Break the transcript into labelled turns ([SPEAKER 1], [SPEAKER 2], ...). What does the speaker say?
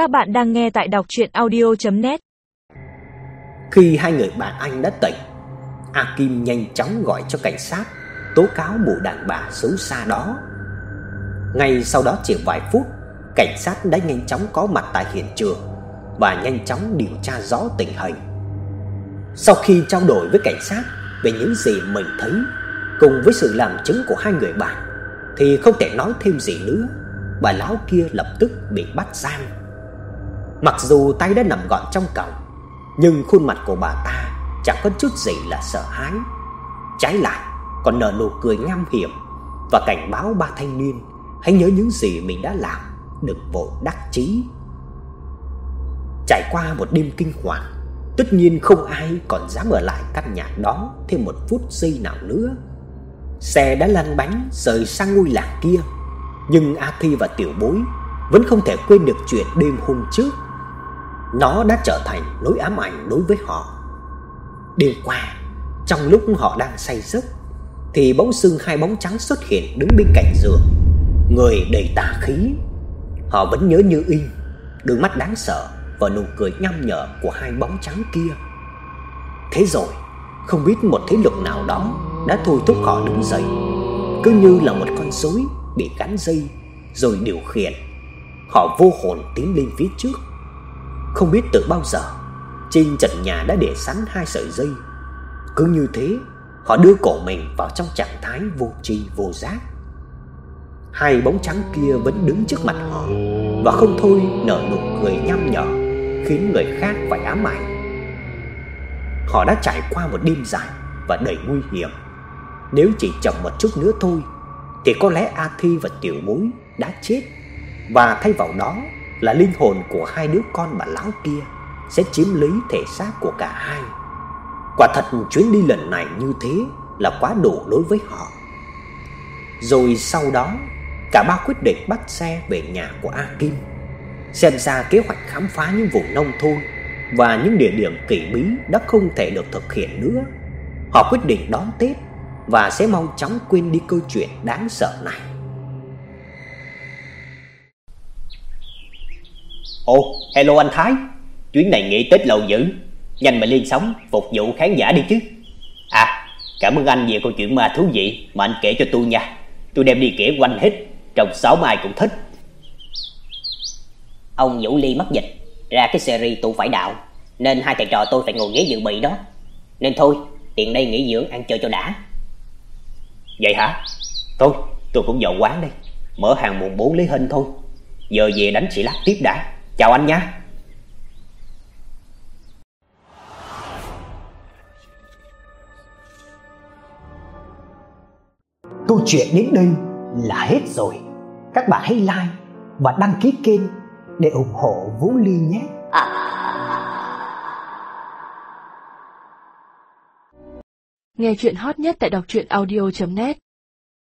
[SPEAKER 1] Các bạn đang nghe tại đọc chuyện audio.net
[SPEAKER 2] Khi hai người bạn anh đã tỉnh, A Kim nhanh chóng gọi cho cảnh sát tố cáo mụ đàn bà xấu xa đó. Ngay sau đó chỉ vài phút, cảnh sát đã nhanh chóng có mặt tại hiện trường và nhanh chóng điều tra rõ tình hình. Sau khi trao đổi với cảnh sát về những gì mình thấy cùng với sự làm chứng của hai người bạn thì không thể nói thêm gì nữa. Bà lão kia lập tức bị bắt giam. Mặc dù tay đã nằm gọn trong còng, nhưng khuôn mặt của bà ta chẳng có chút gì là sợ hãi. Trái lại, còn nở nụ cười nham hiểm và cảnh báo ba thanh niên hãy nhớ những gì mình đã làm, đừng vội đắc chí. Trải qua một đêm kinh hoàng, tất nhiên không ai còn dám ở lại căn nhà đó thêm một phút giây nào nữa. Xe đã lăn bánh rời sang ngôi làng kia, nhưng A Thi và Tiểu Bối vẫn không thể quên được chuyện đêm hôm trước. Nó đã trở thành nỗi ám ảnh đối với họ. Đêm qua, trong lúc họ đang say giấc thì bỗng sưng hai bóng trắng xuất hiện đứng bên cạnh giường, người đầy tà khí. Họ vẫn nhớ như in đôi mắt đáng sợ và nụ cười nham nhở của hai bóng trắng kia. Thế rồi, không biết một thế lực nào đó đã thôi thúc họ đứng dậy, cứ như là một con rối bị gắn dây rồi điều khiển. Họ vô hồn tiến lên phía trước. Không biết từ bao giờ, trên trần nhà đã để sẵn hai sợi dây. Cứ như thế, họ đưa cổ mình vào trong trạng thái vô tri vô giác. Hai bóng trắng kia vẫn đứng trước mặt họ và không thôi nở nụ cười nham nhở khiến người khác phải ám ảnh. Họ đã trải qua một đêm dài và đầy nguy hiểm. Nếu chỉ chậm một chút nữa thôi thì có lẽ A Thi và Tiểu Mối đã chết và thay vào đó là linh hồn của hai đứa con bà lão kia sẽ chiếm lấy thể xác của cả hai. Quả thật chuyến đi lần này như thế là quá đủ đối với họ. Rồi sau đó, cả ba quyết định bắt xe về nhà của A Kim, xem ra kế hoạch khám phá những vùng nông thôn và những địa điểm kỳ bí đã không thể được thực hiện nữa. Họ quyết định đón Tết và sẽ mau chóng quên đi câu chuyện đáng sợ này. Ồ, hello anh Thái. Chuyến này nghỉ Tết lâu dữ. Nhanh mà lên sóng phục vụ khán giả đi chứ. À, cảm ơn anh về câu chuyện ma thú vị mà anh kể cho tôi nha. Tôi đem đi kể quanh hết, trong sáu mai cũng thích.
[SPEAKER 3] Ông Vũ Ly mất dịch, ra cái series tụ phải đạo, nên hai thầy trò tôi phải ngồi ghế dự bị đó. Nên thôi, tiện đây nghỉ dưỡng ăn chơi cho đã.
[SPEAKER 2] Vậy hả? Thôi, tôi cũng vào quán đây, mở hàng mùng 4 lấy hình thôi. Giờ về đánh xỉ lát tiếp đã. Chào anh nha. Câu chuyện đến đây là hết rồi. Các bạn hãy like và đăng ký kênh để ủng hộ Vũ Ly nhé.
[SPEAKER 1] Nghe chuyện hot nhất tại đọc truyện audio.net